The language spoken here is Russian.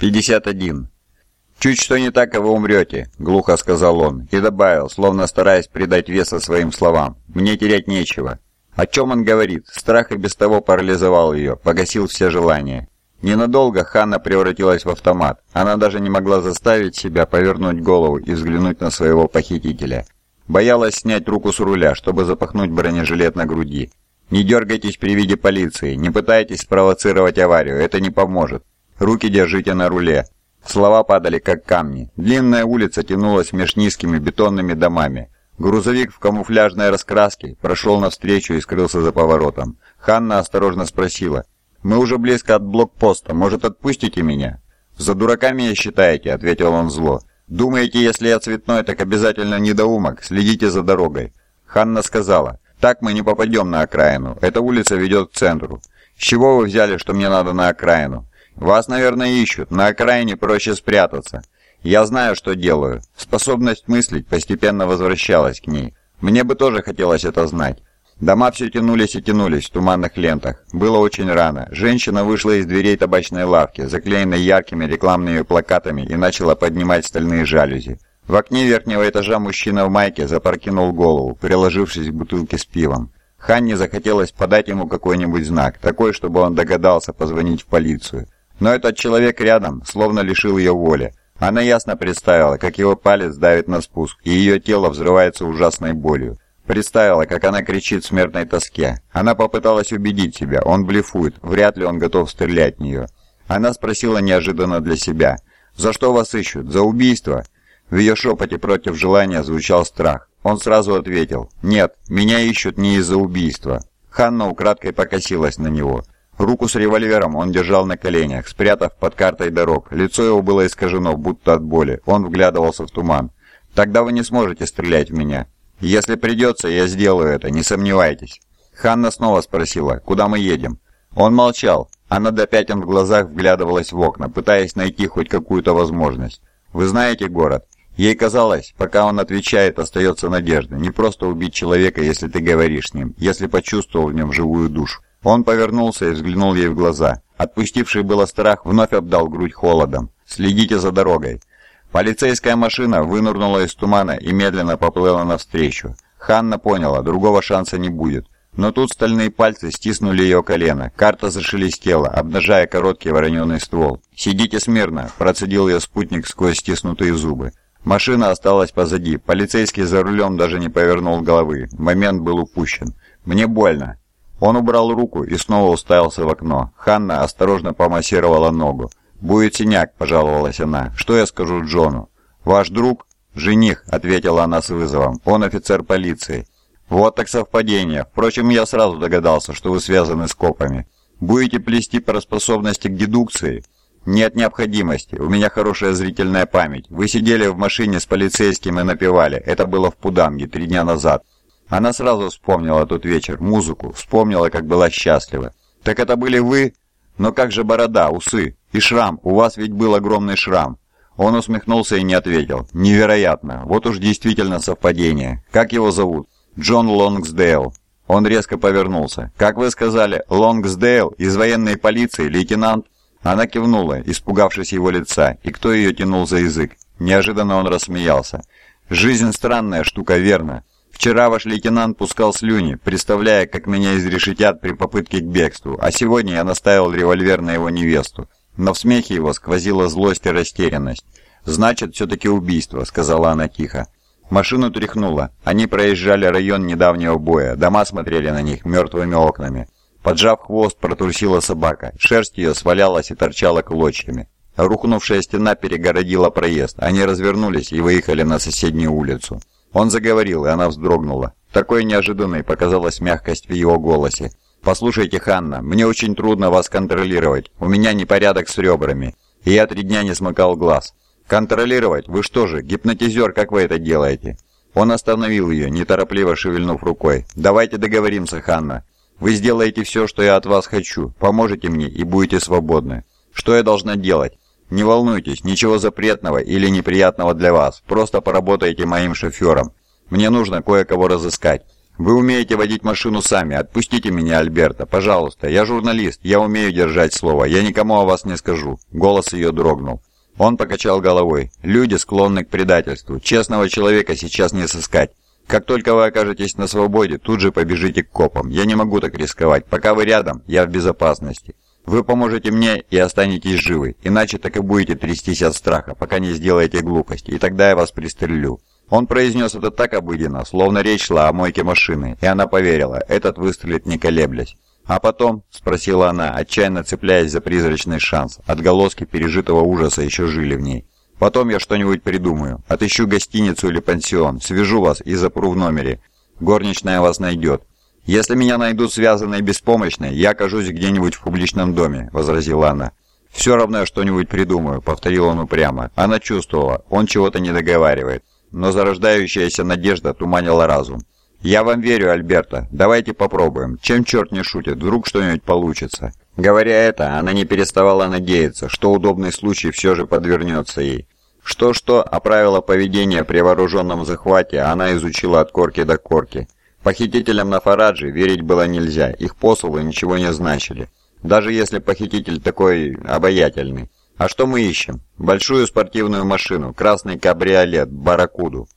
51. «Чуть что не так, и вы умрете», — глухо сказал он, и добавил, словно стараясь придать веса своим словам. «Мне терять нечего». О чем он говорит? Страх и без того парализовал ее, погасил все желания. Ненадолго Ханна превратилась в автомат. Она даже не могла заставить себя повернуть голову и взглянуть на своего похитителя. Боялась снять руку с руля, чтобы запахнуть бронежилет на груди. «Не дергайтесь при виде полиции, не пытайтесь спровоцировать аварию, это не поможет. Руки держите на руле». Слова падали как камни. Длинная улица тянулась меж низкими бетонными домами. Грузовик в камуфляжной раскраске прошел навстречу и скрылся за поворотом. Ханна осторожно спросила. «Мы уже близко от блокпоста. Может, отпустите меня?» «За дурака меня считаете?» — ответил он зло. «Думаете, если я цветной, так обязательно недоумок. Следите за дорогой». Ханна сказала. «Так мы не попадем на окраину. Эта улица ведет к центру. С чего вы взяли, что мне надо на окраину? Вас, наверное, ищут. На окраине проще спрятаться. Я знаю, что делаю. Способность мыслить постепенно возвращалась к ней. Мне бы тоже хотелось это знать. Дома все тянулись и тянулись в туманных лентах. Было очень рано. Женщина вышла из дверей табачной лавки, заклеенной яркими рекламными плакатами, и начала поднимать стальные жалюзи. В окне верхнего этажа мужчина в майке запрокинул голову, приложившись к бутылке с пивом. Ханне захотелось подать ему какой-нибудь знак, такой, чтобы он догадался позвонить в полицию. Но этот человек рядом словно лишил ее воли. Она ясно представила, как его палец давит на спуск, и ее тело взрывается ужасной болью. Представила, как она кричит в смертной тоске. Она попыталась убедить себя, он блефует, вряд ли он готов стрелять в нее. Она спросила неожиданно для себя, «За что вас ищут? За убийство?» В ее шепоте против желания звучал страх. Он сразу ответил, «Нет, меня ищут не из-за убийства». Ханна украдкой покосилась на него. Руку с револьвером он держал на коленях, спрятав под картой дорог. Лицо его было искажено, будто от боли. Он вглядывался в туман. «Тогда вы не сможете стрелять в меня. Если придется, я сделаю это, не сомневайтесь». Ханна снова спросила, «Куда мы едем?» Он молчал. Она до пятен в глазах вглядывалась в окна, пытаясь найти хоть какую-то возможность. «Вы знаете город?» Ей казалось, пока он отвечает, остается надежда. Не просто убить человека, если ты говоришь с ним, если почувствовал в нем живую душу. Он повернулся и взглянул ей в глаза. Отпустивший было страх вновь обдал грудь холодом. «Следите за дорогой». Полицейская машина вынырнула из тумана и медленно поплыла навстречу. Ханна поняла, другого шанса не будет. Но тут стальные пальцы стиснули ее колено. Карта зашелестела, обнажая короткий вороненый ствол. «Сидите смирно», – процедил ее спутник сквозь стиснутые зубы. Машина осталась позади. Полицейский за рулем даже не повернул головы. Момент был упущен. «Мне больно». Он убрал руку и снова уставился в окно. Ханна осторожно помассировала ногу. «Будет синяк», – пожаловалась она. «Что я скажу Джону?» «Ваш друг?» «Жених», – ответила она с вызовом. «Он офицер полиции». «Вот так совпадение. Впрочем, я сразу догадался, что вы связаны с копами. Будете плести по способности к дедукции?» «Нет необходимости. У меня хорошая зрительная память. Вы сидели в машине с полицейским и напевали. Это было в Пуданге три дня назад. Она сразу вспомнила тот вечер, музыку, вспомнила, как была счастлива. «Так это были вы? Но как же борода, усы и шрам? У вас ведь был огромный шрам». Он усмехнулся и не ответил. «Невероятно. Вот уж действительно совпадение. Как его зовут?» «Джон Лонгсдейл». Он резко повернулся. «Как вы сказали, Лонгсдейл из военной полиции, лейтенант?» Она кивнула, испугавшись его лица, и кто ее тянул за язык. Неожиданно он рассмеялся. «Жизнь странная штука, верно. Вчера ваш лейтенант пускал слюни, представляя, как меня изрешетят при попытке к бегству, а сегодня я наставил револьвер на его невесту. Но в смехе его сквозила злость и растерянность. «Значит, все-таки убийство», — сказала она тихо. Машину тряхнуло. Они проезжали район недавнего боя, дома смотрели на них мертвыми окнами. Поджав хвост, протрусила собака. Шерсть ее свалялась и торчала клочьями. Рухнувшая стена перегородила проезд. Они развернулись и выехали на соседнюю улицу. Он заговорил, и она вздрогнула. Такой неожиданной показалась мягкость в его голосе. «Послушайте, Ханна, мне очень трудно вас контролировать. У меня непорядок с ребрами, и я три дня не смыкал глаз. Контролировать? Вы что же, гипнотизер, как вы это делаете?» Он остановил ее, неторопливо шевельнув рукой. «Давайте договоримся, Ханна. Вы сделаете все, что я от вас хочу, поможете мне и будете свободны. Что я должна делать? Не волнуйтесь, ничего запретного или неприятного для вас. Просто поработайте моим шофером. Мне нужно кое-кого разыскать. Вы умеете водить машину сами. Отпустите меня, Альберта, пожалуйста. Я журналист, я умею держать слово. Я никому о вас не скажу». Голос ее дрогнул. Он покачал головой. «Люди склонны к предательству. Честного человека сейчас не сыскать. Как только вы окажетесь на свободе, тут же побежите к копам. Я не могу так рисковать. Пока вы рядом, я в безопасности. Вы поможете мне и останетесь живы, иначе так и будете трястись от страха, пока не сделаете глупости, и тогда я вас пристрелю». Он произнес это так обыденно, словно речь шла о мойке машины, и она поверила, этот выстрелит не колеблясь. «А потом?» – спросила она, отчаянно цепляясь за призрачный шанс. Отголоски пережитого ужаса еще жили в ней. Потом я что-нибудь придумаю. Отыщу гостиницу или пансион, свяжу вас и запру в номере. Горничная вас найдет. Если меня найдут связанной и беспомощной, я окажусь где-нибудь в публичном доме», — возразила она. «Все равно я что-нибудь придумаю», — повторил он упрямо. Она чувствовала, он чего-то не договаривает, но зарождающаяся надежда туманила разум. «Я вам верю, Альберта. Давайте попробуем. Чем черт не шутит, вдруг что-нибудь получится». Говоря это, она не переставала надеяться, что удобный случай все же подвернется ей. Что-что, а правила поведения при вооруженном захвате она изучила от корки до корки. Похитителям на Фарадже верить было нельзя, их посылы ничего не значили. Даже если похититель такой обаятельный. А что мы ищем? Большую спортивную машину, красный кабриолет, барракуду.